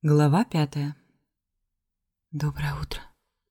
Глава пятая. Доброе утро.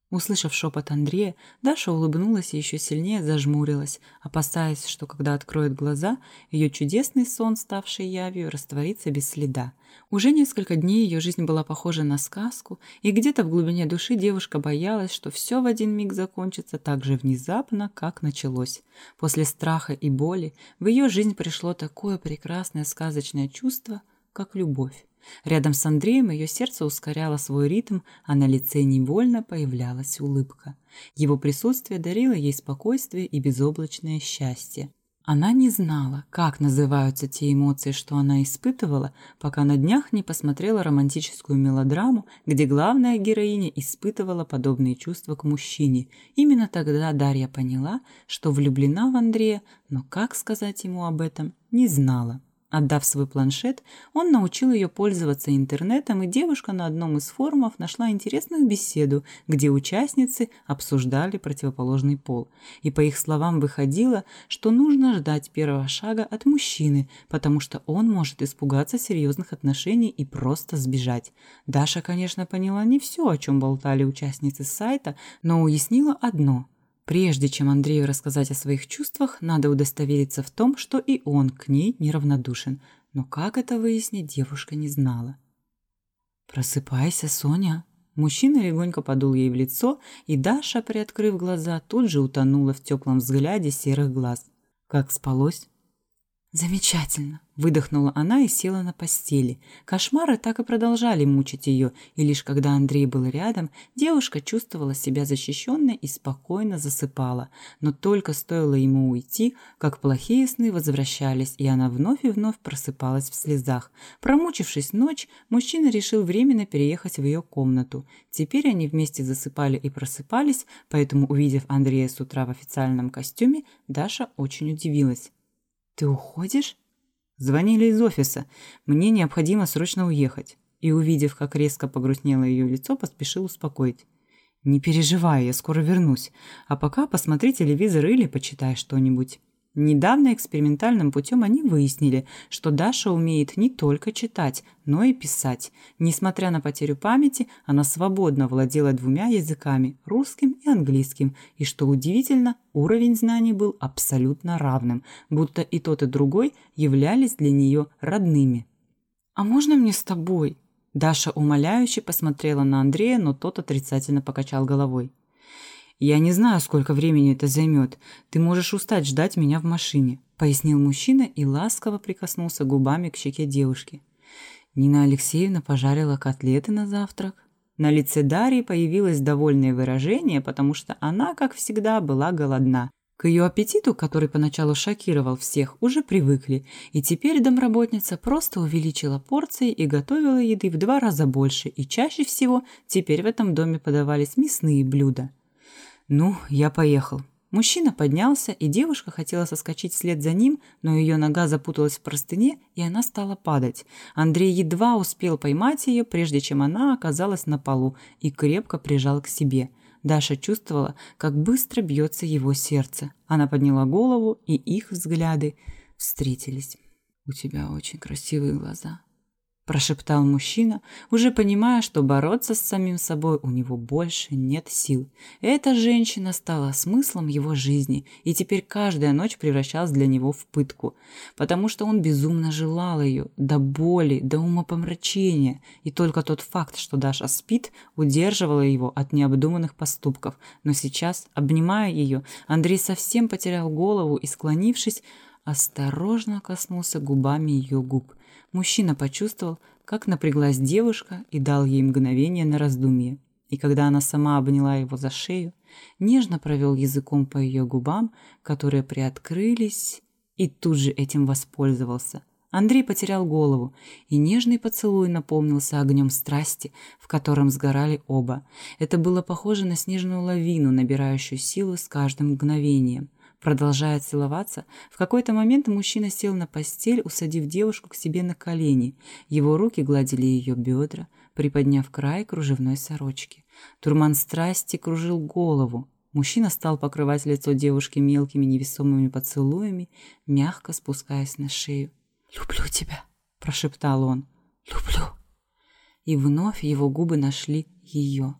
Услышав шепот Андрея, Даша улыбнулась и еще сильнее зажмурилась, опасаясь, что когда откроет глаза, ее чудесный сон, ставший явью, растворится без следа. Уже несколько дней ее жизнь была похожа на сказку, и где-то в глубине души девушка боялась, что все в один миг закончится так же внезапно, как началось. После страха и боли в ее жизнь пришло такое прекрасное сказочное чувство, как любовь. Рядом с Андреем ее сердце ускоряло свой ритм, а на лице невольно появлялась улыбка. Его присутствие дарило ей спокойствие и безоблачное счастье. Она не знала, как называются те эмоции, что она испытывала, пока на днях не посмотрела романтическую мелодраму, где главная героиня испытывала подобные чувства к мужчине. Именно тогда Дарья поняла, что влюблена в Андрея, но как сказать ему об этом, не знала. Отдав свой планшет, он научил ее пользоваться интернетом, и девушка на одном из форумов нашла интересную беседу, где участницы обсуждали противоположный пол. И по их словам выходило, что нужно ждать первого шага от мужчины, потому что он может испугаться серьезных отношений и просто сбежать. Даша, конечно, поняла не все, о чем болтали участницы сайта, но уяснила одно – Прежде чем Андрею рассказать о своих чувствах, надо удостовериться в том, что и он к ней неравнодушен. Но как это выяснить, девушка не знала. «Просыпайся, Соня!» Мужчина легонько подул ей в лицо, и Даша, приоткрыв глаза, тут же утонула в теплом взгляде серых глаз. «Как спалось?» «Замечательно!» – выдохнула она и села на постели. Кошмары так и продолжали мучить ее, и лишь когда Андрей был рядом, девушка чувствовала себя защищенной и спокойно засыпала. Но только стоило ему уйти, как плохие сны возвращались, и она вновь и вновь просыпалась в слезах. Промучившись ночь, мужчина решил временно переехать в ее комнату. Теперь они вместе засыпали и просыпались, поэтому, увидев Андрея с утра в официальном костюме, Даша очень удивилась. «Ты уходишь?» Звонили из офиса. Мне необходимо срочно уехать. И, увидев, как резко погрустнело ее лицо, поспешил успокоить. «Не переживай, я скоро вернусь. А пока посмотри телевизор или почитай что-нибудь». Недавно экспериментальным путем они выяснили, что Даша умеет не только читать, но и писать. Несмотря на потерю памяти, она свободно владела двумя языками – русским и английским, и, что удивительно, уровень знаний был абсолютно равным, будто и тот, и другой являлись для нее родными. «А можно мне с тобой?» Даша умоляюще посмотрела на Андрея, но тот отрицательно покачал головой. «Я не знаю, сколько времени это займет. Ты можешь устать ждать меня в машине», — пояснил мужчина и ласково прикоснулся губами к щеке девушки. Нина Алексеевна пожарила котлеты на завтрак. На лице Дарьи появилось довольное выражение, потому что она, как всегда, была голодна. К ее аппетиту, который поначалу шокировал всех, уже привыкли, и теперь домработница просто увеличила порции и готовила еды в два раза больше, и чаще всего теперь в этом доме подавались мясные блюда. «Ну, я поехал». Мужчина поднялся, и девушка хотела соскочить вслед за ним, но ее нога запуталась в простыне, и она стала падать. Андрей едва успел поймать ее, прежде чем она оказалась на полу, и крепко прижал к себе. Даша чувствовала, как быстро бьется его сердце. Она подняла голову, и их взгляды встретились. «У тебя очень красивые глаза», прошептал мужчина, уже понимая, что бороться с самим собой у него больше нет сил. Эта женщина стала смыслом его жизни, и теперь каждая ночь превращалась для него в пытку, потому что он безумно желал ее, до боли, до умопомрачения, и только тот факт, что Даша спит, удерживала его от необдуманных поступков. Но сейчас, обнимая ее, Андрей совсем потерял голову и, склонившись, осторожно коснулся губами ее губ. Мужчина почувствовал, как напряглась девушка и дал ей мгновение на раздумье. И когда она сама обняла его за шею, нежно провел языком по ее губам, которые приоткрылись, и тут же этим воспользовался. Андрей потерял голову, и нежный поцелуй наполнился огнем страсти, в котором сгорали оба. Это было похоже на снежную лавину, набирающую силу с каждым мгновением. Продолжая целоваться, в какой-то момент мужчина сел на постель, усадив девушку к себе на колени. Его руки гладили ее бедра, приподняв край кружевной сорочки. Турман страсти кружил голову. Мужчина стал покрывать лицо девушки мелкими невесомыми поцелуями, мягко спускаясь на шею. «Люблю тебя», — прошептал он. «Люблю». И вновь его губы нашли ее.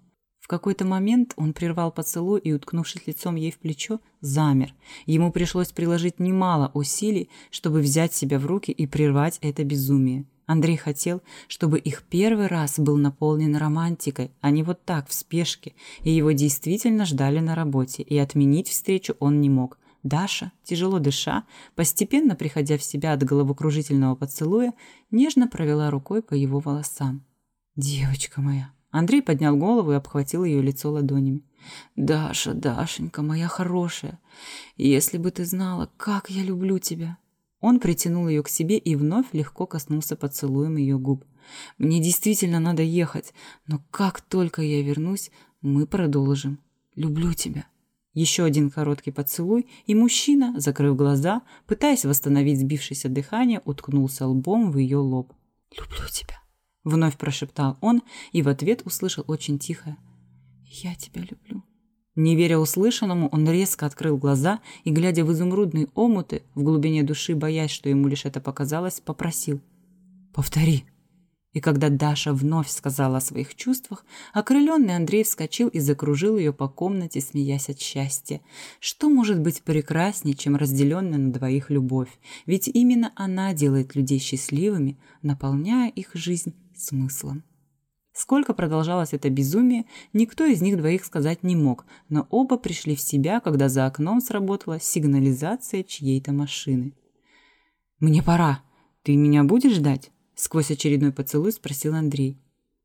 В какой-то момент он прервал поцелуй и, уткнувшись лицом ей в плечо, замер. Ему пришлось приложить немало усилий, чтобы взять себя в руки и прервать это безумие. Андрей хотел, чтобы их первый раз был наполнен романтикой, а не вот так, в спешке, и его действительно ждали на работе, и отменить встречу он не мог. Даша, тяжело дыша, постепенно приходя в себя от головокружительного поцелуя, нежно провела рукой по его волосам. «Девочка моя!» Андрей поднял голову и обхватил ее лицо ладонями. «Даша, Дашенька, моя хорошая, если бы ты знала, как я люблю тебя!» Он притянул ее к себе и вновь легко коснулся поцелуем ее губ. «Мне действительно надо ехать, но как только я вернусь, мы продолжим. Люблю тебя». Еще один короткий поцелуй, и мужчина, закрыв глаза, пытаясь восстановить сбившееся дыхание, уткнулся лбом в ее лоб. «Люблю тебя». Вновь прошептал он и в ответ услышал очень тихо «Я тебя люблю». Не веря услышанному, он резко открыл глаза и, глядя в изумрудные омуты, в глубине души боясь, что ему лишь это показалось, попросил «Повтори». И когда Даша вновь сказала о своих чувствах, окрыленный Андрей вскочил и закружил ее по комнате, смеясь от счастья. Что может быть прекраснее, чем разделенная на двоих любовь? Ведь именно она делает людей счастливыми, наполняя их жизнь смыслом. Сколько продолжалось это безумие, никто из них двоих сказать не мог, но оба пришли в себя, когда за окном сработала сигнализация чьей-то машины. «Мне пора. Ты меня будешь ждать?» Сквозь очередной поцелуй спросил Андрей.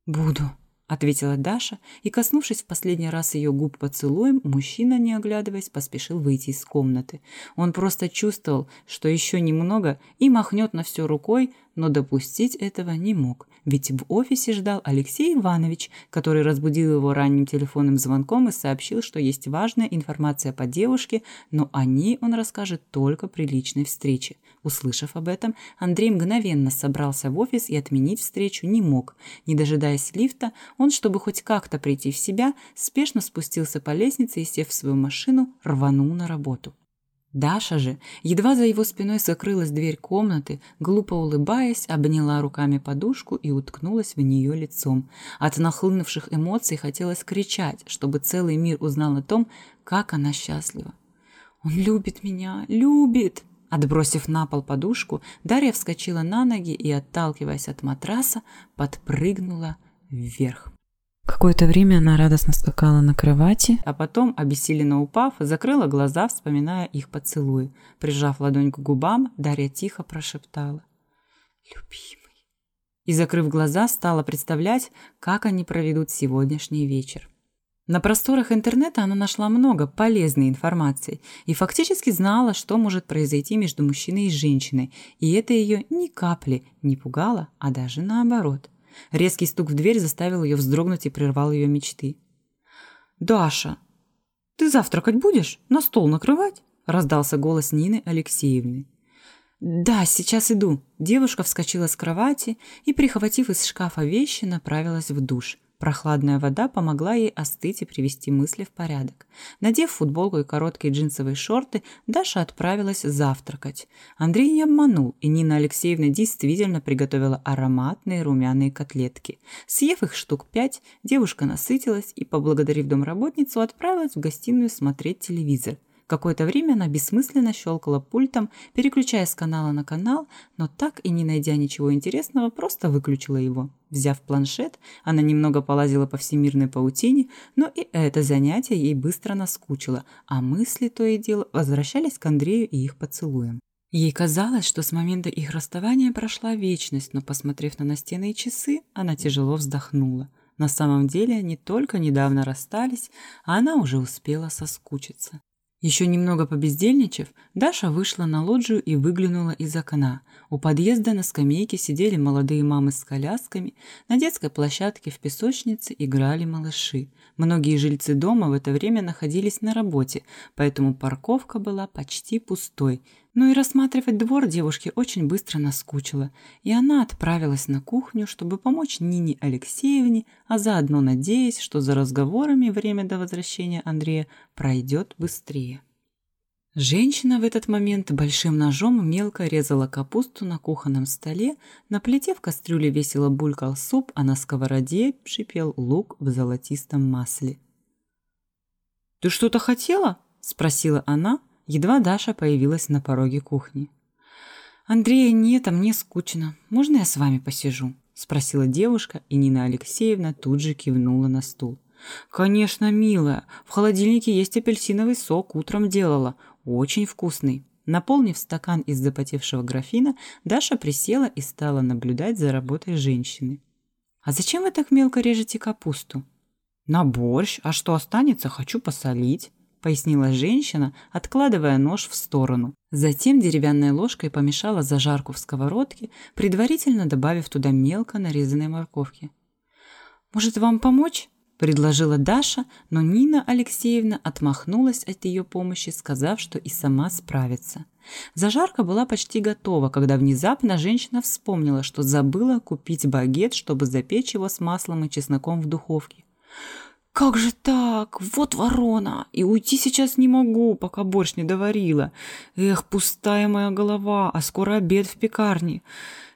«Буду», — ответила Даша, и, коснувшись в последний раз ее губ поцелуем, мужчина, не оглядываясь, поспешил выйти из комнаты. Он просто чувствовал, что еще немного и махнет на все рукой, но допустить этого не мог, ведь в офисе ждал Алексей Иванович, который разбудил его ранним телефонным звонком и сообщил, что есть важная информация по девушке, но о ней он расскажет только при личной встрече. Услышав об этом, Андрей мгновенно собрался в офис и отменить встречу не мог. Не дожидаясь лифта, он, чтобы хоть как-то прийти в себя, спешно спустился по лестнице и, сев в свою машину, рванул на работу. Даша же, едва за его спиной закрылась дверь комнаты, глупо улыбаясь, обняла руками подушку и уткнулась в нее лицом. От нахлынувших эмоций хотелось кричать, чтобы целый мир узнал о том, как она счастлива. «Он любит меня, любит!» Отбросив на пол подушку, Дарья вскочила на ноги и, отталкиваясь от матраса, подпрыгнула вверх. Какое-то время она радостно скакала на кровати, а потом, обессиленно упав, закрыла глаза, вспоминая их поцелуи. Прижав ладонь к губам, Дарья тихо прошептала «Любимый». И, закрыв глаза, стала представлять, как они проведут сегодняшний вечер. На просторах интернета она нашла много полезной информации и фактически знала, что может произойти между мужчиной и женщиной, и это ее ни капли не пугало, а даже наоборот. Резкий стук в дверь заставил ее вздрогнуть и прервал ее мечты. «Даша, ты завтракать будешь? На стол накрывать?» – раздался голос Нины Алексеевны. «Да, сейчас иду». Девушка вскочила с кровати и, прихватив из шкафа вещи, направилась в душ. Прохладная вода помогла ей остыть и привести мысли в порядок. Надев футболку и короткие джинсовые шорты, Даша отправилась завтракать. Андрей не обманул, и Нина Алексеевна действительно приготовила ароматные румяные котлетки. Съев их штук пять, девушка насытилась и, поблагодарив домработницу, отправилась в гостиную смотреть телевизор – Какое-то время она бессмысленно щелкала пультом, переключая с канала на канал, но так и не найдя ничего интересного, просто выключила его. Взяв планшет, она немного полазила по всемирной паутине, но и это занятие ей быстро наскучило, а мысли то и дело возвращались к Андрею и их поцелуям. Ей казалось, что с момента их расставания прошла вечность, но, посмотрев на настенные часы, она тяжело вздохнула. На самом деле они только недавно расстались, а она уже успела соскучиться. Еще немного побездельничав, Даша вышла на лоджию и выглянула из окна. У подъезда на скамейке сидели молодые мамы с колясками, на детской площадке в песочнице играли малыши. Многие жильцы дома в это время находились на работе, поэтому парковка была почти пустой. Но и рассматривать двор девушке очень быстро наскучило, и она отправилась на кухню, чтобы помочь Нине Алексеевне, а заодно надеясь, что за разговорами время до возвращения Андрея пройдет быстрее. Женщина в этот момент большим ножом мелко резала капусту на кухонном столе, на плите в кастрюле весело булькал суп, а на сковороде шипел лук в золотистом масле. «Ты что-то хотела?» – спросила она, едва Даша появилась на пороге кухни. «Андрея нет, а мне скучно. Можно я с вами посижу?» – спросила девушка, и Нина Алексеевна тут же кивнула на стул. «Конечно, милая. В холодильнике есть апельсиновый сок, утром делала. Очень вкусный. Наполнив стакан из запотевшего графина, Даша присела и стала наблюдать за работой женщины. «А зачем вы так мелко режете капусту?» «На борщ, а что останется, хочу посолить», — пояснила женщина, откладывая нож в сторону. Затем деревянной ложкой помешала зажарку в сковородке, предварительно добавив туда мелко нарезанной морковки. «Может, вам помочь?» предложила Даша, но Нина Алексеевна отмахнулась от ее помощи, сказав, что и сама справится. Зажарка была почти готова, когда внезапно женщина вспомнила, что забыла купить багет, чтобы запечь его с маслом и чесноком в духовке. «Как же так? Вот ворона! И уйти сейчас не могу, пока борщ не доварила. Эх, пустая моя голова, а скоро обед в пекарне.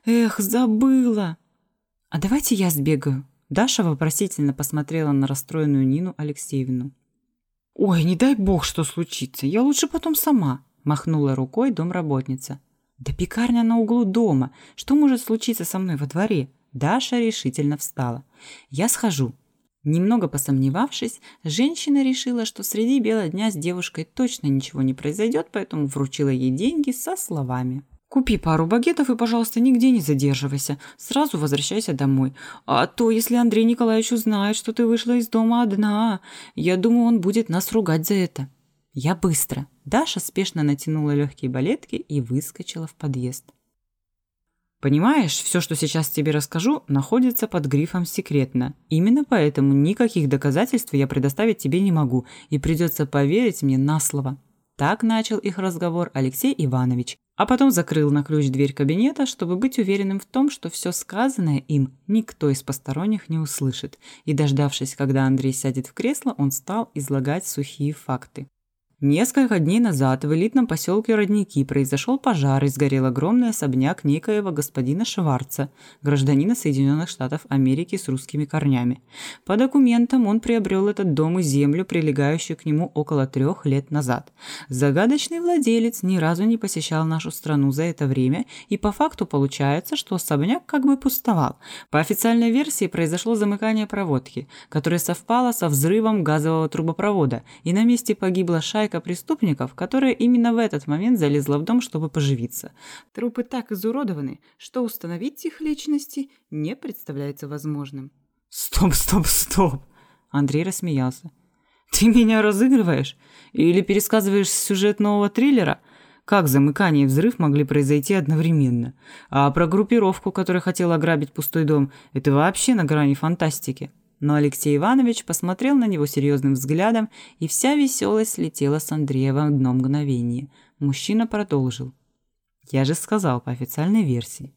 Эх, забыла!» «А давайте я сбегаю», Даша вопросительно посмотрела на расстроенную Нину Алексеевну. «Ой, не дай бог, что случится, я лучше потом сама», – махнула рукой домработница. «Да пекарня на углу дома, что может случиться со мной во дворе?» Даша решительно встала. «Я схожу». Немного посомневавшись, женщина решила, что среди бела дня с девушкой точно ничего не произойдет, поэтому вручила ей деньги со словами. Купи пару багетов и, пожалуйста, нигде не задерживайся. Сразу возвращайся домой. А то, если Андрей Николаевич узнает, что ты вышла из дома одна, я думаю, он будет нас ругать за это. Я быстро. Даша спешно натянула легкие балетки и выскочила в подъезд. Понимаешь, все, что сейчас тебе расскажу, находится под грифом «секретно». Именно поэтому никаких доказательств я предоставить тебе не могу, и придется поверить мне на слово. Так начал их разговор Алексей Иванович, а потом закрыл на ключ дверь кабинета, чтобы быть уверенным в том, что все сказанное им никто из посторонних не услышит, и, дождавшись, когда Андрей сядет в кресло, он стал излагать сухие факты. Несколько дней назад в элитном поселке Родники произошел пожар и сгорел огромный особняк некоего господина Шварца, гражданина Соединенных Штатов Америки с русскими корнями. По документам он приобрел этот дом и землю, прилегающую к нему около трех лет назад. Загадочный владелец ни разу не посещал нашу страну за это время, и по факту получается, что особняк как бы пустовал. По официальной версии произошло замыкание проводки, которое совпало со взрывом газового трубопровода, и на месте погибла шайка шайка преступников, которая именно в этот момент залезла в дом, чтобы поживиться. Трупы так изуродованы, что установить их личности не представляется возможным. «Стоп, стоп, стоп!» Андрей рассмеялся. «Ты меня разыгрываешь? Или пересказываешь сюжет нового триллера?» Как замыкание и взрыв могли произойти одновременно? А про группировку, которая хотела ограбить пустой дом, это вообще на грани фантастики. Но Алексей Иванович посмотрел на него серьезным взглядом, и вся веселость слетела с Андрея в одно мгновение. Мужчина продолжил. «Я же сказал по официальной версии».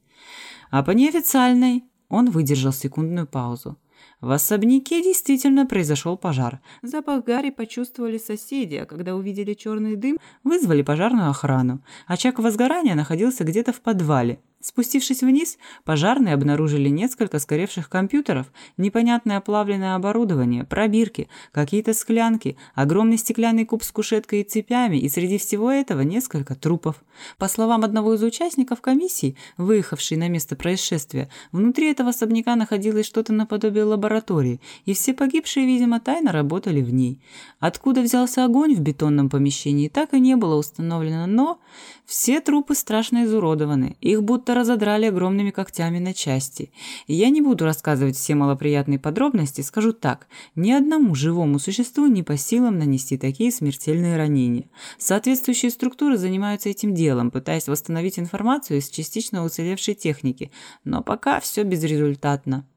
А по неофициальной он выдержал секундную паузу. В особняке действительно произошел пожар. Запах гари почувствовали соседи, а когда увидели черный дым, вызвали пожарную охрану. Очаг возгорания находился где-то в подвале. Спустившись вниз, пожарные обнаружили несколько сгоревших компьютеров, непонятное оплавленное оборудование, пробирки, какие-то склянки, огромный стеклянный куб с кушеткой и цепями, и среди всего этого несколько трупов. По словам одного из участников комиссии, выехавшей на место происшествия, внутри этого особняка находилось что-то наподобие лаборатории, и все погибшие, видимо, тайно работали в ней. Откуда взялся огонь в бетонном помещении, так и не было установлено, но все трупы страшно изуродованы, их будто будто разодрали огромными когтями на части. И я не буду рассказывать все малоприятные подробности, скажу так, ни одному живому существу не по силам нанести такие смертельные ранения. Соответствующие структуры занимаются этим делом, пытаясь восстановить информацию из частично уцелевшей техники, но пока все безрезультатно.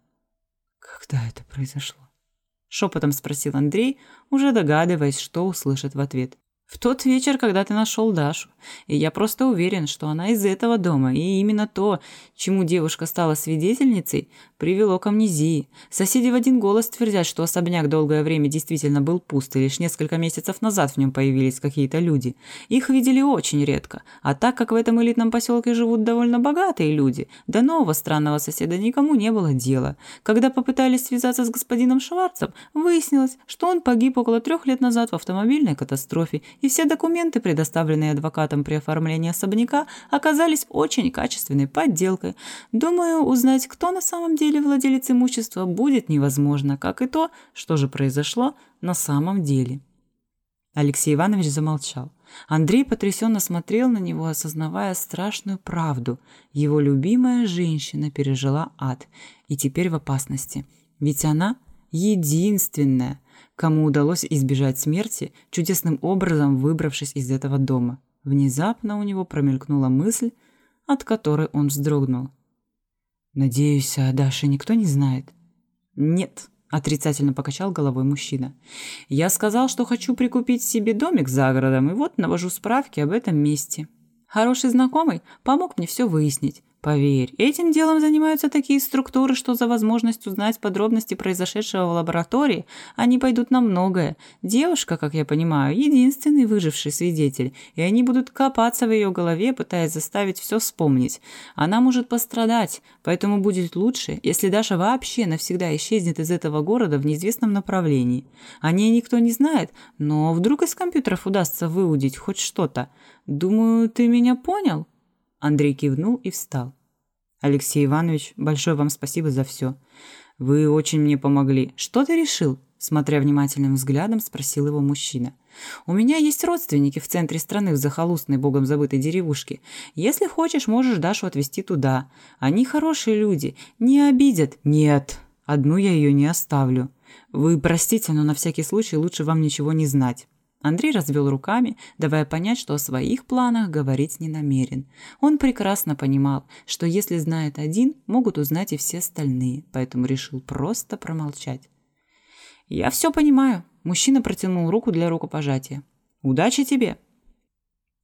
«Когда это произошло?» – шепотом спросил Андрей, уже догадываясь, что услышит в ответ. В тот вечер, когда ты нашел Дашу. И я просто уверен, что она из этого дома, и именно то, чему девушка стала свидетельницей, привело к амнезии. Соседи в один голос твердят, что особняк долгое время действительно был пуст, и лишь несколько месяцев назад в нем появились какие-то люди. Их видели очень редко, а так как в этом элитном поселке живут довольно богатые люди, до нового странного соседа никому не было дела. Когда попытались связаться с господином Шварцем, выяснилось, что он погиб около трех лет назад в автомобильной катастрофе, и все документы, предоставленные адвокатом при оформлении особняка, оказались очень качественной подделкой. Думаю, узнать, кто на самом деле владелец имущества, будет невозможно, как и то, что же произошло на самом деле. Алексей Иванович замолчал. Андрей потрясенно смотрел на него, осознавая страшную правду. Его любимая женщина пережила ад и теперь в опасности. Ведь она единственная, кому удалось избежать смерти, чудесным образом выбравшись из этого дома. Внезапно у него промелькнула мысль, от которой он вздрогнул. «Надеюсь, о Даше никто не знает?» «Нет», — отрицательно покачал головой мужчина. «Я сказал, что хочу прикупить себе домик за городом, и вот навожу справки об этом месте. Хороший знакомый помог мне все выяснить. Поверь, этим делом занимаются такие структуры, что за возможность узнать подробности произошедшего в лаборатории они пойдут на многое. Девушка, как я понимаю, единственный выживший свидетель, и они будут копаться в ее голове, пытаясь заставить все вспомнить. Она может пострадать, поэтому будет лучше, если Даша вообще навсегда исчезнет из этого города в неизвестном направлении. О ней никто не знает, но вдруг из компьютеров удастся выудить хоть что-то. Думаю, ты меня понял?» Андрей кивнул и встал. «Алексей Иванович, большое вам спасибо за все. Вы очень мне помогли. Что ты решил?» Смотря внимательным взглядом, спросил его мужчина. «У меня есть родственники в центре страны, в захолустной, богом забытой деревушке. Если хочешь, можешь Дашу отвезти туда. Они хорошие люди, не обидят». «Нет, одну я ее не оставлю. Вы простите, но на всякий случай лучше вам ничего не знать. Андрей развел руками, давая понять, что о своих планах говорить не намерен. Он прекрасно понимал, что если знает один, могут узнать и все остальные, поэтому решил просто промолчать. «Я все понимаю», – мужчина протянул руку для рукопожатия. «Удачи тебе!»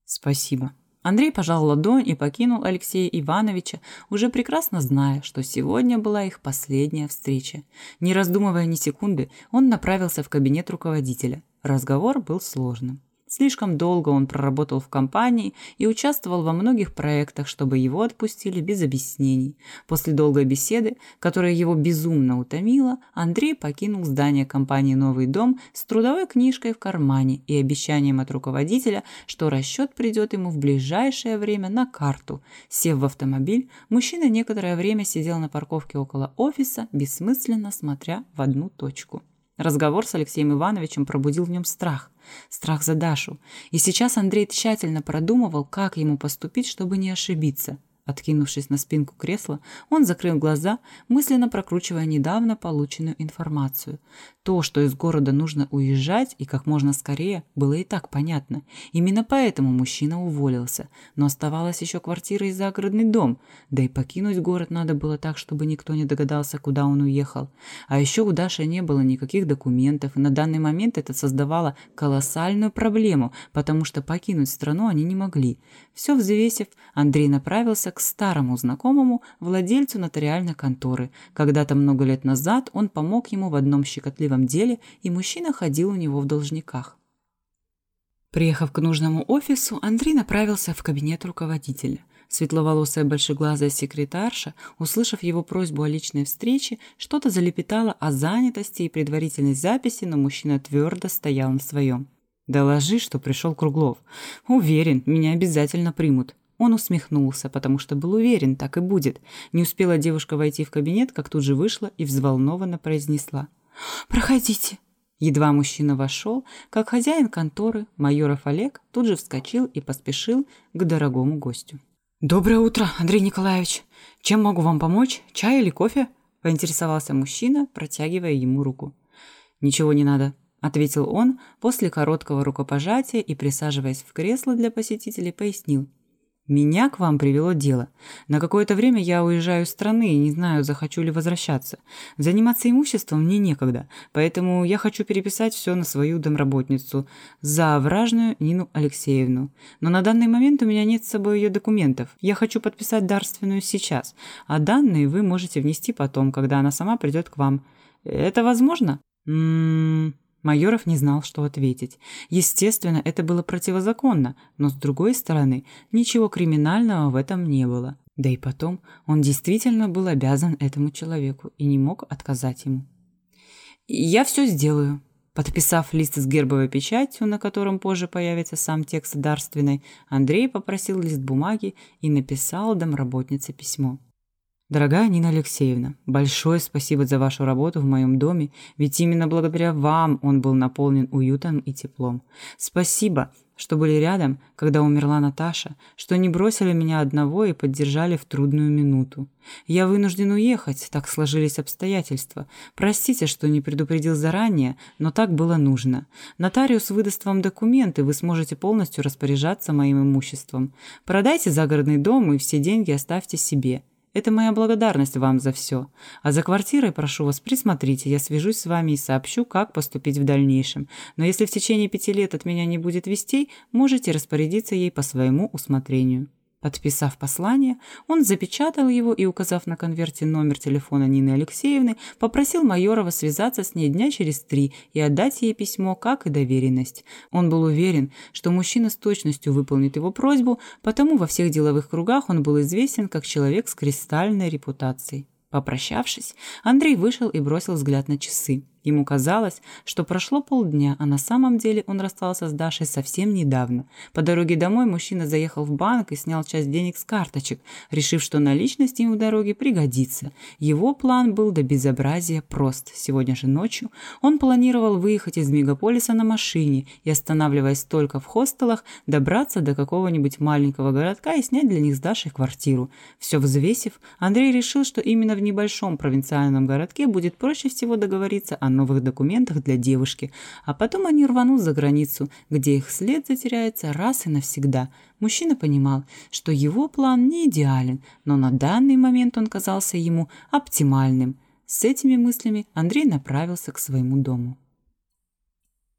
«Спасибо». Андрей пожал ладонь и покинул Алексея Ивановича, уже прекрасно зная, что сегодня была их последняя встреча. Не раздумывая ни секунды, он направился в кабинет руководителя. Разговор был сложным. Слишком долго он проработал в компании и участвовал во многих проектах, чтобы его отпустили без объяснений. После долгой беседы, которая его безумно утомила, Андрей покинул здание компании «Новый дом» с трудовой книжкой в кармане и обещанием от руководителя, что расчет придет ему в ближайшее время на карту. Сев в автомобиль, мужчина некоторое время сидел на парковке около офиса, бессмысленно смотря в одну точку. Разговор с Алексеем Ивановичем пробудил в нем страх. Страх за Дашу. И сейчас Андрей тщательно продумывал, как ему поступить, чтобы не ошибиться. Откинувшись на спинку кресла, он закрыл глаза, мысленно прокручивая недавно полученную информацию. То, что из города нужно уезжать и как можно скорее, было и так понятно. Именно поэтому мужчина уволился. Но оставалась еще квартира и загородный дом. Да и покинуть город надо было так, чтобы никто не догадался, куда он уехал. А еще у Даши не было никаких документов, и на данный момент это создавало колоссальную проблему, потому что покинуть страну они не могли. Все взвесив, Андрей направился к старому знакомому, владельцу нотариальной конторы. Когда-то много лет назад он помог ему в одном щекотливом деле, и мужчина ходил у него в должниках. Приехав к нужному офису, Андрей направился в кабинет руководителя. Светловолосая большеглазая секретарша, услышав его просьбу о личной встрече, что-то залепетала о занятости и предварительной записи, но мужчина твердо стоял на своем. «Доложи, что пришел Круглов. Уверен, меня обязательно примут». Он усмехнулся, потому что был уверен, так и будет. Не успела девушка войти в кабинет, как тут же вышла и взволнованно произнесла. «Проходите». Едва мужчина вошел, как хозяин конторы, майоров Олег, тут же вскочил и поспешил к дорогому гостю. «Доброе утро, Андрей Николаевич. Чем могу вам помочь? Чай или кофе?» – поинтересовался мужчина, протягивая ему руку. «Ничего не надо», – ответил он после короткого рукопожатия и, присаживаясь в кресло для посетителей, пояснил. Меня к вам привело дело. На какое-то время я уезжаю из страны и не знаю, захочу ли возвращаться. Заниматься имуществом мне некогда, поэтому я хочу переписать все на свою домработницу, за вражную Нину Алексеевну. Но на данный момент у меня нет с собой ее документов. Я хочу подписать дарственную сейчас, а данные вы можете внести потом, когда она сама придет к вам. Это возможно? Ммм... Майоров не знал, что ответить. Естественно, это было противозаконно, но, с другой стороны, ничего криминального в этом не было. Да и потом, он действительно был обязан этому человеку и не мог отказать ему. «Я все сделаю», Подписав лист с гербовой печатью, на котором позже появится сам текст дарственной, Андрей попросил лист бумаги и написал домработнице письмо. Дорогая Нина Алексеевна, большое спасибо за вашу работу в моем доме, ведь именно благодаря вам он был наполнен уютом и теплом. Спасибо, что были рядом, когда умерла Наташа, что не бросили меня одного и поддержали в трудную минуту. Я вынужден уехать, так сложились обстоятельства. Простите, что не предупредил заранее, но так было нужно. Нотариус выдаст вам документы, вы сможете полностью распоряжаться моим имуществом. Продайте загородный дом и все деньги оставьте себе. Это моя благодарность вам за все. А за квартирой прошу вас присмотрите, я свяжусь с вами и сообщу, как поступить в дальнейшем. Но если в течение пяти лет от меня не будет вестей, можете распорядиться ей по своему усмотрению. Подписав послание, он запечатал его и, указав на конверте номер телефона Нины Алексеевны, попросил Майорова связаться с ней дня через три и отдать ей письмо, как и доверенность. Он был уверен, что мужчина с точностью выполнит его просьбу, потому во всех деловых кругах он был известен как человек с кристальной репутацией. Попрощавшись, Андрей вышел и бросил взгляд на часы. Ему казалось, что прошло полдня, а на самом деле он расстался с Дашей совсем недавно. По дороге домой мужчина заехал в банк и снял часть денег с карточек, решив, что наличность ему в дороге пригодится. Его план был до безобразия прост. Сегодня же ночью он планировал выехать из мегаполиса на машине и, останавливаясь только в хостелах, добраться до какого-нибудь маленького городка и снять для них с Дашей квартиру. Все взвесив, Андрей решил, что именно в небольшом провинциальном городке будет проще всего договориться о новых документах для девушки, а потом они рванут за границу, где их след затеряется раз и навсегда. Мужчина понимал, что его план не идеален, но на данный момент он казался ему оптимальным. С этими мыслями Андрей направился к своему дому.